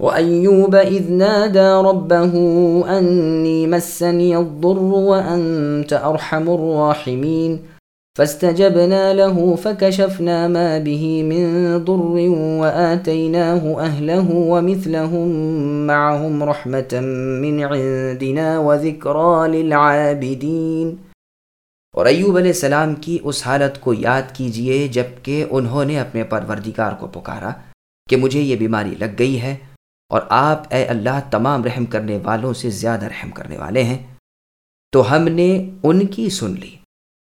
وأيوب إذ نادى ربه أني مسني الضر وأنت أرحم الراحمين. فاستجبنا له فكشفنا ما به من ضر وآتيناه أهله ومثلهم معهم رحمة من عندنا وذكرى للعابدين. اور ایوب علیہ السلام کی اس حالت کو یاد کیجئے جبکہ انہوں نے اپنے پروردگار کو پکارا کہ مجھے یہ بیماری لگ گئی ہے اور آپ اے اللہ تمام رحم کرنے والوں سے زیادہ رحم کرنے والے ہیں، تو ہم نے ان کی سن لی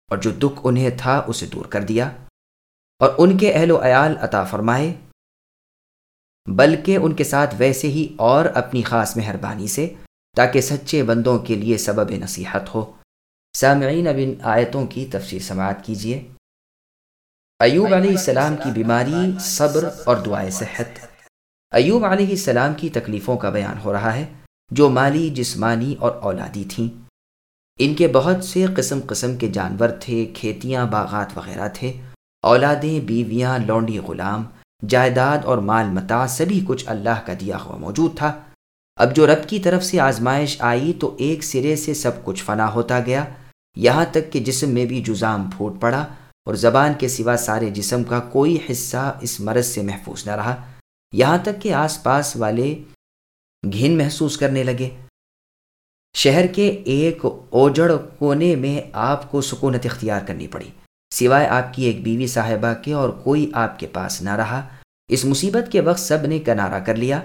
اور جو دکھ انہیں تھا اسے دور کر دیا اور ان کے اہل و عیال عطا فرمائے، بلکہ ان کے ساتھ ویسے ہی اور اپنی خاص مہربانی سے تاکہ سچے بندوں کے لیے سبب نصیحت ہو۔ سامعین اب ان آیتوں کی تفسیر سماعت کیجیے۔ ایوب علیہ السلام کی بیماری صبر اور دعائیں صحت۔ ایوب علیہ السلام کی تکلیفوں کا بیان ہو رہا ہے، جو مالی، جسمانی اور اولادی تھیں۔ ان کے بہت سے قسم قسم کے جانور تھے، کھیتیاں، باغات وغیرہ تھے۔ اولادیں، بیویاں، لونڈی غلام، جائیداد اور مال متا، سبھی کچھ اللہ کا دیا ہوا موجود تھا۔ اب جو رب کی طرف سے آزمائش آئی، تو ایک سرے سے سب کچھ فنا ہوتا گیا۔ یہاں تک کہ جسم میں بھی جزام پھوٹ پڑا اور زبان کے سوا سارے جسم کا کوئی حصہ اس مرض سے محفوظ نہ رہا۔ یہاں تک کہ آس پاس والے گھن محسوس کرنے لگے۔ شہر کے ایک اوجڑ کونے میں آپ کو سکونت اختیار کرنی پڑی۔ سوائے آپ کی ایک بیوی صاحبہ کے اور کوئی آپ کے پاس نہ رہا۔ اس مصیبت کے وقت سب نے کنارہ کر لیا۔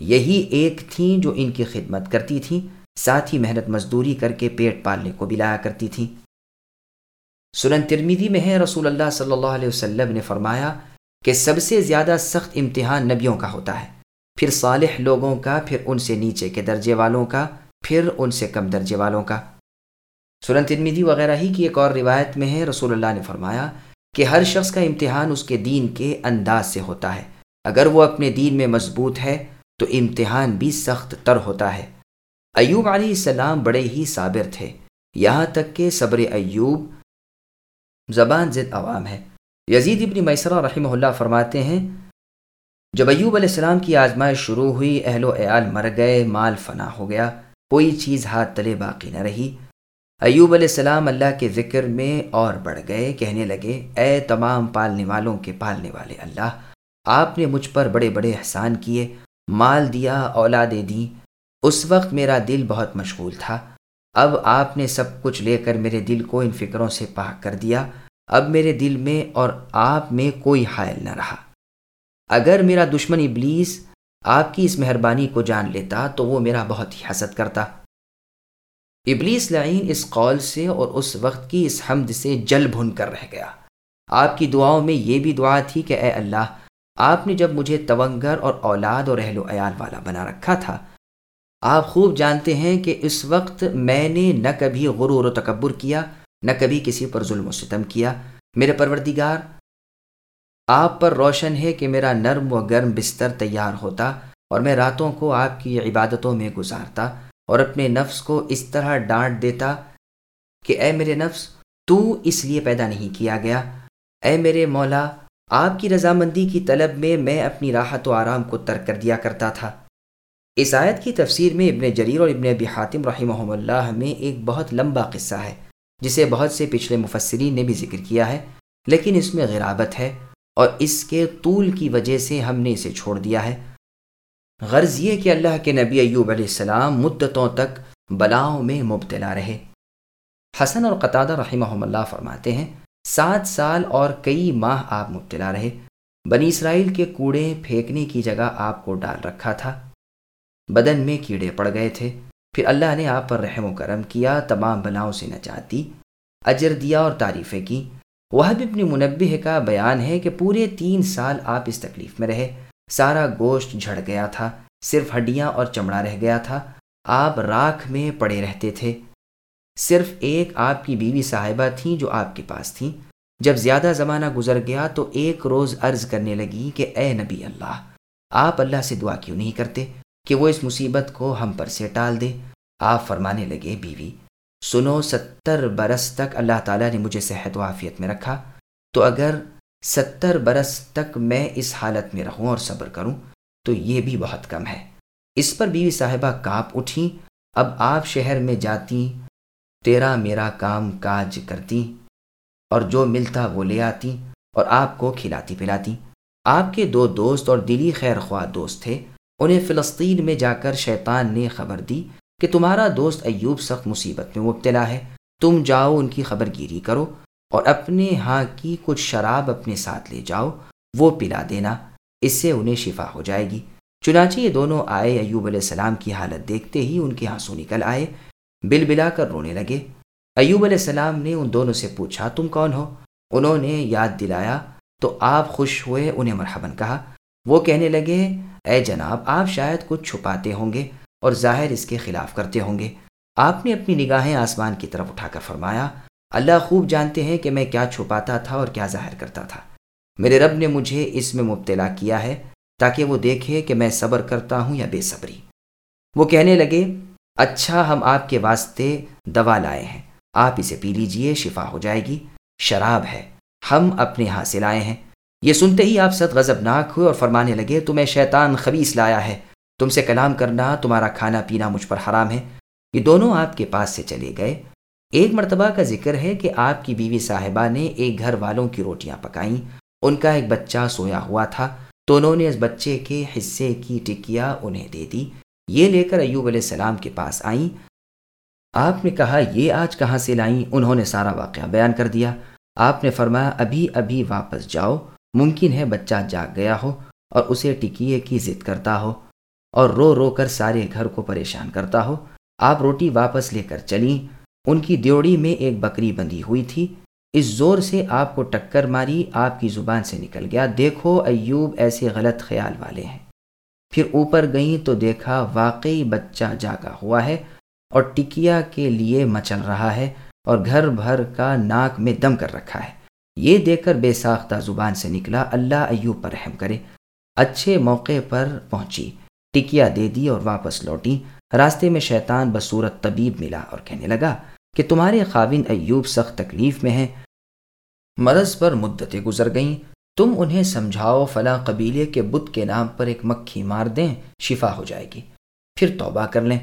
یہی ایک تھیں جو ان کی خدمت کرتی تھیں۔ ساتھ ہی محنت مزدوری کر کے پیٹ پالنے کو بھی لایا کرتی تھیں۔ سنن ترمیدی میں ہے، رسول اللہ صلی اللہ علیہ وسلم نے فرمایا کہ سب سے زیادہ سخت امتحان نبیوں کا ہوتا ہے۔ پھر صالح لوگوں کا، پھر ان سے نیچے کے درجے والوں کا، پھر ان سے کم درجے والوں کا۔ سنن ترمیدی وغیرہ ہی کی ایک اور روایت میں ہے، رسول اللہ نے فرمایا کہ ہر شخص کا امتحان اس کے دین کے انداز سے ہوتا ہے۔ اگر وہ اپنے دین میں مضبوط ہے، تو امتحان بھی سخت تر ہوتا ہے۔ ایوب علیہ السلام بڑے ہی صابر تھے۔ یہاں تک کہ صبر ایوب زبان زد عوام ہے۔ یزید ابن میسرہ رحمہ اللہ فرماتے ہیں، جب ایوب علیہ السلام کی آزمائش شروع ہوئی، اہل و عیال مر گئے، مال فنا ہو گیا، کوئی چیز ہاتھ تلے باقی نہ رہی۔ ایوب علیہ السلام اللہ کے ذکر میں اور بڑھ گئے، کہنے لگے، اے تمام پالنے والوں کے پالنے والے اللہ، آپ نے مجھ پر بڑے بڑے احسان کیے، مال دیا، اولادیں دیں۔ اس وقت میرا دل بہت مشغول تھا۔ اب آپ نے سب کچھ لے کر میرے دل کو ان فکروں سے پاک کر دیا۔ اب میرے دل میں اور آپ میں کوئی حائل نہ رہا۔ اگر میرا دشمن ابلیس آپ کی اس مہربانی کو جان لیتا تو وہ میرا بہت ہی حسد کرتا۔ ابلیس لعین اس قول سے اور اس وقت کی اس حمد سے جل بھن کر رہ گیا۔ آپ کی دعاؤں میں یہ بھی دعا تھی کہ اے اللہ، آپ نے جب مجھے تونگر اور اولاد اور اہل و عیال والا بنا رکھا تھا، آپ خوب جانتے ہیں کہ اس وقت میں نے نہ کبھی غرور و تکبر کیا نہ کبھی کسی پر ظلم و ستم کیا۔ میرے پروردگار، آپ پر روشن ہے کہ میرا نرم و گرم بستر تیار ہوتا اور میں راتوں کو آپ کی عبادتوں میں گزارتا اور اپنے نفس کو اس طرح ڈانٹ دیتا کہ اے میرے نفس، تو اس لیے پیدا نہیں کیا گیا۔ اے میرے مولا، آپ کی رضامندی کی طلب میں میں اپنی راحت و آرام کو ترک کر دیا کرتا تھا۔ اس آیت کی تفسیر میں ابن جریر اور ابن ابی حاتم رحمہ اللہ میں ایک بہت لمبا قصہ ہے۔ جسے بہت سے پچھلے مفسرین نے بھی ذکر کیا ہے، لیکن اس میں غرابت ہے اور اس کے طول کی وجہ سے ہم نے اسے چھوڑ دیا ہے۔ غرض یہ کہ اللہ کے نبی ایوب علیہ السلام مدتوں تک بلاؤں میں مبتلا رہے۔ حسن اور قطادہ رحمہ اللہ فرماتے ہیں، سات سال اور کئی ماہ آپ مبتلا رہے۔ بنی اسرائیل کے کوڑے پھینکنے کی جگہ آپ کو ڈال رکھا تھا۔ بدن میں کیڑے پڑ گئے تھے۔ پھر اللہ نے آپ پر رحم و کرم کیا، تمام بلاؤں سے نجات دی، اجر دیا اور تعریفیں کی۔ وہ اپنی منبع کا بیان ہے کہ پورے تین سال آپ اس تکلیف میں رہے۔ سارا گوشت جھڑ گیا تھا، صرف ہڈیاں اور چمڑا رہ گیا تھا۔ آپ راکھ میں پڑے رہتے تھے۔ صرف ایک آپ کی بیوی صاحبہ تھیں جو آپ کے پاس تھیں۔ جب زیادہ زمانہ گزر گیا تو ایک روز عرض کرنے لگی کہ اے نبی اللہ، آپ اللہ سے دعا کیوں نہیں کرتے؟ کہ وہ اس مصیبت کو ہم پر سے ٹال دے۔ آپ فرمانے لگے، بیوی، سنو، ستر برس تک اللہ تعالیٰ نے مجھے صحت و عافیت میں رکھا۔ تو اگر ستر برس تک میں اس حالت میں رہوں اور صبر کروں، تو یہ بھی بہت کم ہے۔ اس پر بیوی صاحبہ کاپ اٹھیں۔ اب آپ شہر میں جاتی تیرا میرا کام کاج کرتی اور جو ملتا وہ لے آتی اور آپ کو کھلاتی پلاتی۔ آپ کے دو دوست اور دلی خیر خواہ دوست تھے۔ انہیں فلسطین میں جا کر شیطان نے خبر دی کہ تمہارا دوست ایوب سخت مصیبت میں مبتلا ہے۔ تم جاؤ، ان کی خبر گیری کرو اور اپنے ہاں کی کچھ شراب اپنے ساتھ لے جاؤ، وہ پلا دینا، اس سے انہیں شفا ہو جائے گی۔ چنانچہ یہ دونوں آئے، ایوب علیہ السلام کی حالت دیکھتے ہی ان کے آنسو نکل آئے، بل بلا کر رونے لگے۔ ایوب علیہ السلام نے ان دونوں سے پوچھا، تم کون ہو؟ انہوں نے یاد دلایا، تو آپ خوش ہوئے، انہیں مرحبن کہا۔ وہ کہنے لگے اے جناب، آپ شاید کچھ چھپاتے ہوں گے اور ظاہر اس کے خلاف کرتے ہوں گے۔ آپ نے اپنی نگاہیں آسمان کی طرف اٹھا کر فرمایا، اللہ خوب جانتے ہیں کہ میں کیا چھپاتا تھا اور کیا ظاہر کرتا تھا۔ میرے رب نے مجھے اس میں مبتلا کیا ہے تاکہ وہ دیکھے کہ میں صبر کرتا ہوں یا بے صبری۔ وہ کہنے لگے اچھا ہم آپ کے واسطے دوا لائے ہیں۔ آپ اسے پی لیجیے، شفا ہو جائے گی۔ شراب ہے۔ ہم اپنے ہاں سے لائے ہیں۔ یہ سنتے ہی آپ سد غضب ناک ہوئے اور فرمانے لگے، تمہیں شیطان خبیص لایا ہے۔ تم سے کلام کرنا، تمہارا کھانا پینا مجھ پر حرام ہے۔ یہ دونوں آپ کے پاس سے چلے گئے۔ ایک مرتبہ کا ذکر ہے کہ آپ کی بیوی صاحبہ نے ایک گھر والوں کی روٹیاں پکائیں۔ ان کا ایک بچہ سویا ہوا تھا۔ تو انہوں نے اس بچے کے حصے کی ٹکیا انہیں دے دی۔ یہ لے کر ایوب علیہ السلام کے پاس آئیں۔ آپ نے کہا، یہ آج کہاں سے لائیں؟ انہوں نے سارا واقعہ بیان کر دیا۔ آپ نے فرمایا، ابھی ابھی واپس جاؤ۔ ممکن ہے بچہ جاگ گیا ہو اور اسے ٹکیے کی ضد کرتا ہو اور رو رو کر سارے گھر کو پریشان کرتا ہو۔ آپ روٹی واپس لے کر چلیں۔ ان کی دیوڑی میں ایک بکری بندھی ہوئی تھی۔ اس زور سے آپ کو ٹکر ماری آپ کی زبان سے نکل گیا۔ دیکھو ایوب ایسے غلط خیال والے ہیں۔ پھر اوپر گئیں تو دیکھا واقعی بچہ جاگا ہوا ہے اور ٹکیا کے لیے مچل رہا ہے اور گھر بھر کا ناک میں دم کر رکھا ہے۔ یہ دیکھ کر بے ساختہ زبان سے نکلا، اللہ ایوب پر رحم کرے۔ اچھے موقع پر پہنچی، ٹکیا دے دی اور واپس لوٹی۔ راستے میں شیطان بصورت طبیب ملا اور کہنے لگا کہ تمہارے خاوین ایوب سخت تکلیف میں ہیں۔ مرض پر مدتیں گزر گئیں۔ تم انہیں سمجھاؤ، فلاں قبیلے کے بت کے نام پر ایک مکھی مار دیں، شفا ہو جائے گی۔ پھر توبہ کر لیں۔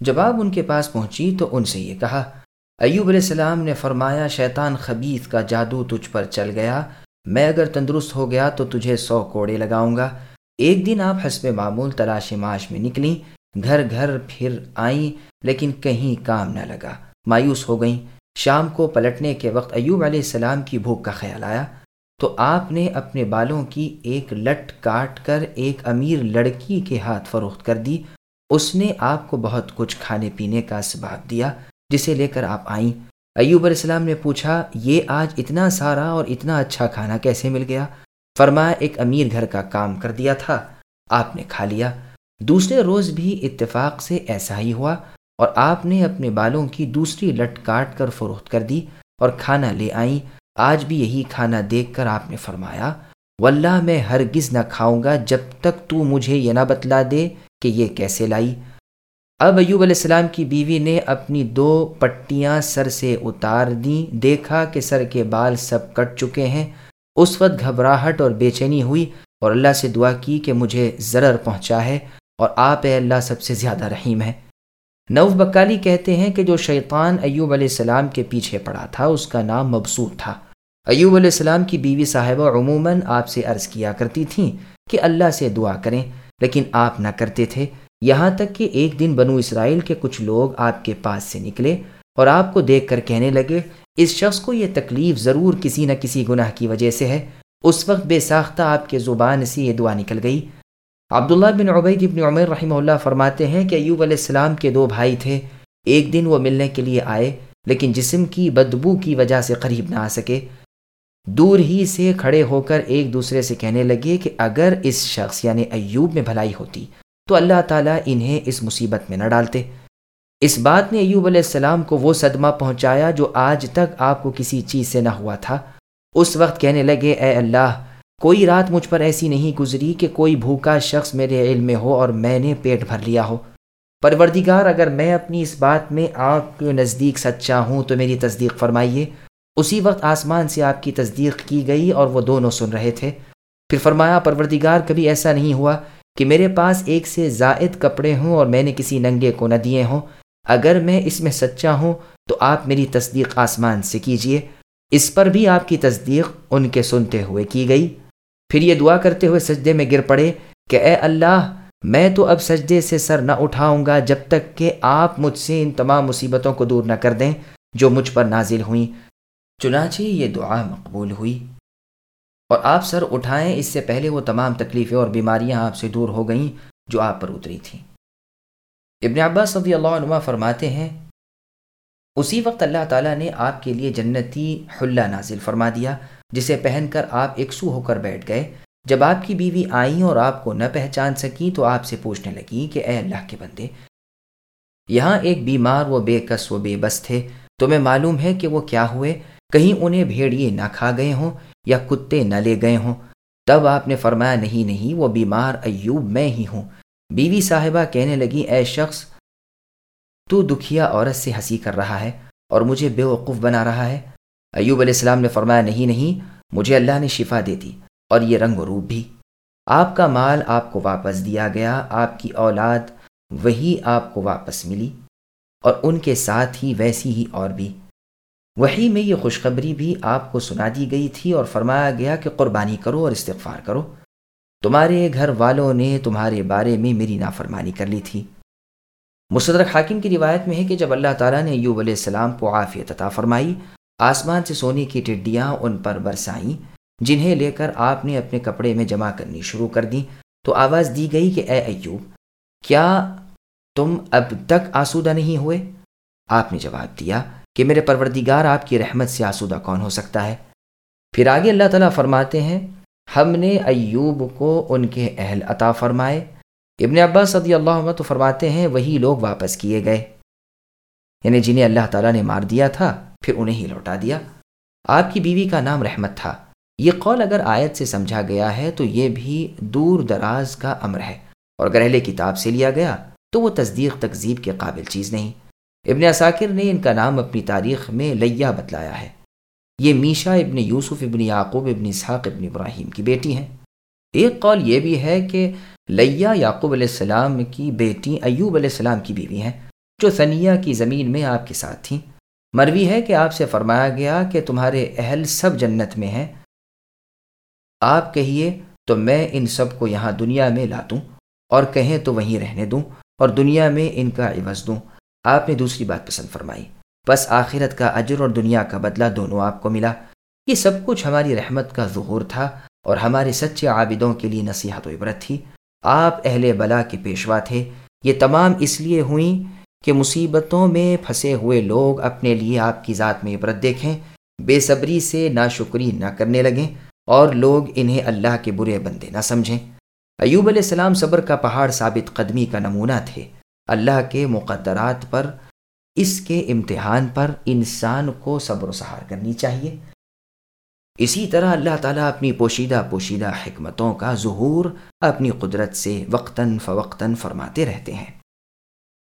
جب آپ ان کے پاس پہنچی تو ان سے یہ کہا ایوب علیہ السلام نے فرمایا، شیطان خبیث کا جادو تجھ پر چل گیا، میں اگر تندرست ہو گیا تو تجھے سو کوڑے لگاؤں گا۔ ایک دن آپ حسب معمول تلاش معاش میں نکلیں، گھر گھر پھر آئیں، لیکن کہیں کام نہ لگا۔ مایوس ہو گئیں۔ شام کو پلٹنے کے وقت ایوب علیہ السلام کی بھوک کا خیال آیا۔ تو آپ نے اپنے بالوں کی ایک لٹ کاٹ کر ایک امیر لڑکی کے ہاتھ فروخت کر دی۔ اس نے آپ کو بہت کچھ کھانے پینے کا سباب دیا۔ جسے لے کر آپ آئیں۔ ایوب علیہ السلام نے پوچھا، یہ آج اتنا سارا اور اتنا اچھا کھانا کیسے مل گیا؟ فرمایا، ایک امیر گھر کا کام کر دیا تھا، آپ نے کھا لیا۔ دوسرے روز بھی اتفاق سے ایسا ہی ہوا اور آپ نے اپنے بالوں کی دوسری لٹ کاٹ کر فروخت کر دی اور کھانا لے آئیں۔ آج بھی یہی کھانا دیکھ کر آپ نے فرمایا، واللہ میں ہرگز نہ کھاؤں گا جب تک تو مجھے یہ نہ بتلا دے کہ یہ کیسے لائی۔ اب ایوب علیہ السلام کی بیوی نے اپنی دو پٹیاں سر سے اتار دیں۔ دیکھا کہ سر کے بال سب کٹ چکے ہیں۔ اس وقت گھبراہٹ اور بے چینی ہوئی اور اللہ سے دعا کی کہ مجھے ضرر پہنچا ہے اور آپ اے اللہ سب سے زیادہ رحیم ہے نوف بکالی کہتے ہیں کہ جو شیطان ایوب علیہ السلام کے پیچھے پڑا تھا، اس کا نام مبسوط تھا۔ ایوب علیہ السلام کی بیوی صاحبہ عموماً آپ سے عرض کیا کرتی تھیں کہ اللہ سے دعا کریں، لیکن آپ نہ کرتے تھے۔ یہاں تک کہ ایک دن بنو اسرائیل کے کچھ لوگ آپ کے پاس سے نکلے اور آپ کو دیکھ کر کہنے لگے، اس شخص کو یہ تکلیف ضرور کسی نہ کسی گناہ کی وجہ سے ہے۔ اس وقت بے ساختہ آپ کے زبان سے یہ دعا نکل گئی۔ عبداللہ بن عبید بن عمر رحمہ اللہ فرماتے ہیں کہ ایوب علیہ السلام کے دو بھائی تھے۔ ایک دن وہ ملنے کے لیے آئے، لیکن جسم کی بدبو کی وجہ سے قریب نہ آ سکے۔ دور ہی سے کھڑے ہو کر ایک دوسرے سے کہنے لگے کہ اگر اس شخص یعنی ایوب میں بھلائی ہوتی تو اللہ تعالیٰ انہیں اس مصیبت میں نہ ڈالتے۔ اس بات نے ایوب علیہ السلام کو وہ صدمہ پہنچایا جو آج تک آپ کو کسی چیز سے نہ ہوا تھا۔ اس وقت کہنے لگے، اے اللہ، کوئی رات مجھ پر ایسی نہیں گزری کہ کوئی بھوکا شخص میرے علم میں ہو اور میں نے پیٹ بھر لیا ہو۔ پروردگار، اگر میں اپنی اس بات میں آپ کے نزدیک سچا ہوں تو میری تصدیق فرمائیے۔ اسی وقت آسمان سے آپ کی تصدیق کی گئی اور وہ دونوں سن رہے تھے۔ پھر فرمایا، پروردگار، کبھی ایسا نہیں ہوا کہ میرے پاس ایک سے زائد کپڑے ہوں اور میں نے کسی ننگے کو نہ دیے ہوں۔ اگر میں اس میں سچا ہوں تو آپ میری تصدیق آسمان سے کیجیے۔ اس پر بھی آپ کی تصدیق ان کے سنتے ہوئے کی گئی۔ پھر یہ دعا کرتے ہوئے سجدے میں گر پڑے کہ اے اللہ، میں تو اب سجدے سے سر نہ اٹھاؤں گا جب تک کہ آپ مجھ سے ان تمام مصیبتوں کو دور نہ کر دیں جو مجھ پر نازل ہوئیں۔ چنانچہ یہ دعا مقبول ہوئی۔ اور آپ سر اٹھائیں، اس سے پہلے وہ تمام تکلیفیں اور بیماریاں آپ سے دور ہو گئیں جو آپ پر اتری تھیں۔ ابن عباس صدی اللہ عنہ فرماتے ہیں، اسی وقت اللہ تعالیٰ نے آپ کے لیے جنتی حلہ نازل فرما دیا، جسے پہن کر آپ ایک سو ہو کر بیٹھ گئے۔ جب آپ کی بیوی آئیں اور آپ کو نہ پہچان سکیں، تو آپ سے پوچھنے لگی کہ اے اللہ کے بندے، یہاں ایک بیمار وہ بے کس و بے بس تھے، تمہیں معلوم ہے کہ وہ کیا ہوئے؟ کہیں انہیں بھیڑیے نہ کھا گئے ہوں۔ یا کتے نہ لے گئے ہوں۔ تب آپ نے فرمایا، نہیں نہیں، وہ بیمار ایوب میں ہی ہوں۔ بیوی صاحبہ کہنے لگی، اے شخص، تو دکھیا عورت سے ہنسی کر رہا ہے اور مجھے بے وقوف بنا رہا ہے۔ ایوب علیہ السلام نے فرمایا، نہیں نہیں، مجھے اللہ نے شفا دے دی اور یہ رنگ و روپ بھی۔ آپ کا مال آپ کو واپس دیا گیا، آپ کی اولاد وہی آپ کو واپس ملی اور ان کے ساتھ ہی ویسی ہی اور بھی۔ وہی میں یہ خوشخبری بھی آپ کو سنا دی گئی تھی اور فرمایا گیا کہ قربانی کرو اور استغفار کرو۔ تمہارے گھر والوں نے تمہارے بارے میں میری نافرمانی کر لی تھی۔ مصدرک حاکم کی روایت میں ہے کہ جب اللہ تعالیٰ نے ایوب علیہ السلام کو عافیت عطا فرمائی، آسمان سے سونے کی ٹڈیاں ان پر برسائیں، جنہیں لے کر آپ نے اپنے کپڑے میں جمع کرنی شروع کر دی تو آواز دی گئی کہ اے ایوب، کیا تم اب تک آسودہ نہیں ہوئے؟ آپ نے جواب دیا کہ میرے پروردگار آپ کی رحمت سے آسودہ کون ہو سکتا ہے؟ پھر آگے اللہ تعالیٰ فرماتے ہیں، ہم نے ایوب کو ان کے اہل عطا فرمائے۔ ابن عباس صدی اللہ عنہ تو فرماتے ہیں، وہی لوگ واپس کیے گئے۔ یعنی جنہیں اللہ تعالیٰ نے مار دیا تھا، پھر انہیں ہی لوٹا دیا۔ آپ کی بیوی کا نام رحمت تھا۔ یہ قول اگر آیت سے سمجھا گیا ہے تو یہ بھی دور دراز کا امر ہے۔ اور اگر اہل کتاب سے لیا گیا تو وہ تصدیق تکذیب کے قابل چیز نہیں۔ ابن اساکر نے ان کا نام اپنی تاریخ میں لیا بتلایا ہے۔ یہ میشا ابن یوسف ابن یعقوب ابن اسحاق ابن ابراہیم کی بیٹی ہیں۔ ایک قول یہ بھی ہے کہ لیا یعقوب علیہ السلام کی بیٹی ایوب علیہ السلام کی بیوی ہیں، جو ثنیہ کی زمین میں آپ کے ساتھ تھیں۔ مروی ہے کہ آپ سے فرمایا گیا کہ تمہارے اہل سب جنت میں ہیں۔ آپ کہیے، تو میں ان سب کو یہاں دنیا میں لا دوں اور کہیں تو وہیں رہنے دوں اور دنیا میں ان کا عوض دوں۔ آپ نے دوسری بات پسند فرمائی۔ بس آخرت کا اجر اور دنیا کا بدلہ دونوں آپ کو ملا۔ یہ سب کچھ ہماری رحمت کا ظہور تھا اور ہمارے سچے عابدوں کے لیے نصیحت و عبرت تھی۔ آپ اہل بلا کے پیشوا تھے۔ یہ تمام اس لیے ہوئیں کہ مصیبتوں میں پھنسے ہوئے لوگ اپنے لیے آپ کی ذات میں عبرت دیکھیں۔ بے صبری سے ناشکری نہ کرنے لگیں اور لوگ انہیں اللہ کے برے بندے نہ سمجھیں۔ ایوب علیہ السلام صبر کا پہاڑ ثابت قدمی کا نمونہ تھے۔ اللہ کے مقدرات پر، اس کے امتحان پر انسان کو صبر و سہار کرنی چاہیے۔ اسی طرح اللہ تعالیٰ اپنی پوشیدہ پوشیدہ حکمتوں کا ظہور اپنی قدرت سے وقتاً فوقتاً فرماتے رہتے ہیں۔